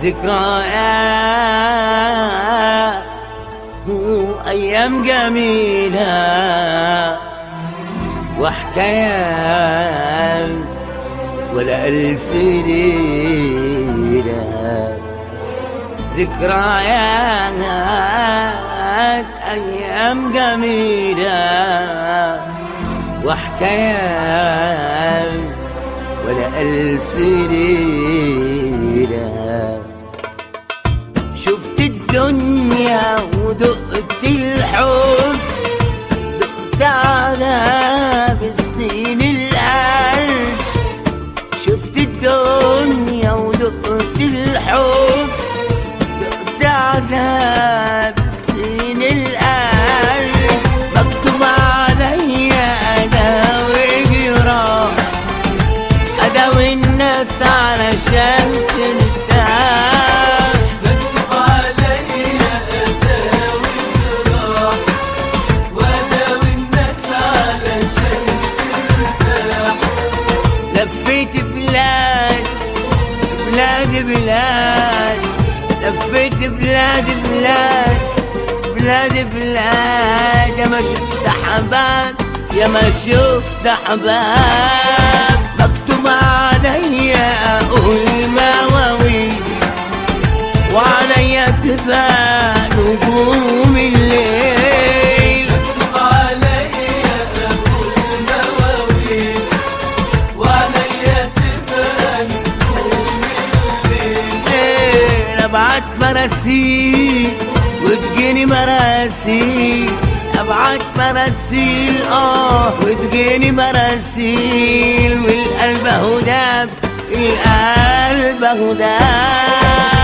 ذكريات وأيام جميلة وحكايات ولا ألف ليلة. ذكريات أيام جميلة وحكايات ولا ألف ليلة. الدنيا ودقت الحب. لفيت بلاد بلاد بلاد. لفيت بلاد بلاد بلاد بلاد. يا ما شفت احباب يا ما شفت احباب مكتوب عليا أقول مواويل وعليا تبقى نجوم ابعت مراسيل وتجيني مراسيل ابعت مراسيل آه وتجيني مراسيل والقلب أهو داب القلب أهو داب.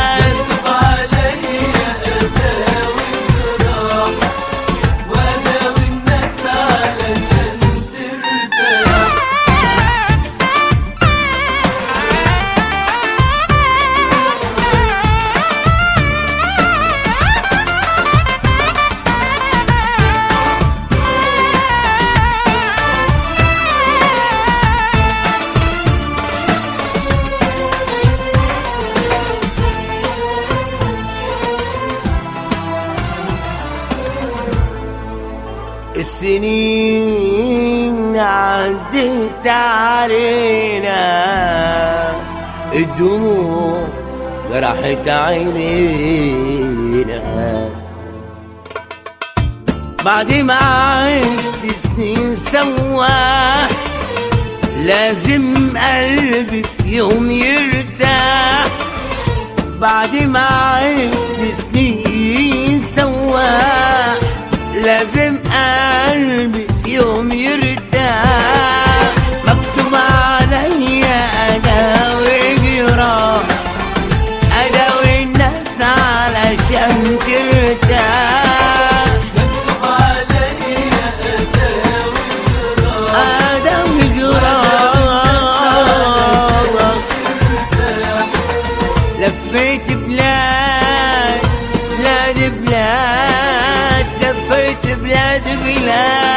السنين عدت علينا. الدموع جرحت عينينا. بعد ما عشت سنين سوا لازم قلبي في يوم يرتاح. بعد ما عشت سنين سوا لازم قلبي في يوم يرتاح. مكتوب عليا اداوي جراح اداوي الناس علشان ترتاح. مكتوب عليا لفيت بلاد بلاد بلاد. لفيت بلاد بلاد.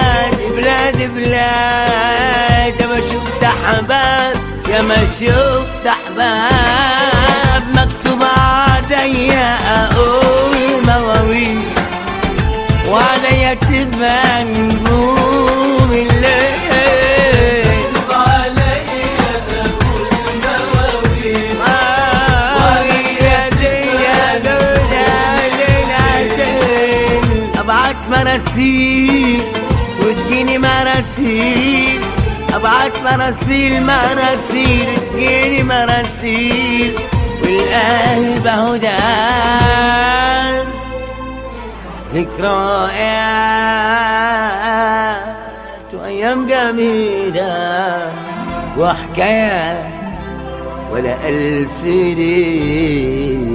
بلاد بلاد يا ما شفت أحباب. يا ما شفت أحباب مكتوب عليا أقول مواويل. وعليا تبقى نجوم الليل. ابعت وتجيني مراسيل ابعت مراسيل مراسيل تجيني مراسيل والقلب اهو دان ذكريات وايام جميلة. وحكايات ولا ألف ليلة.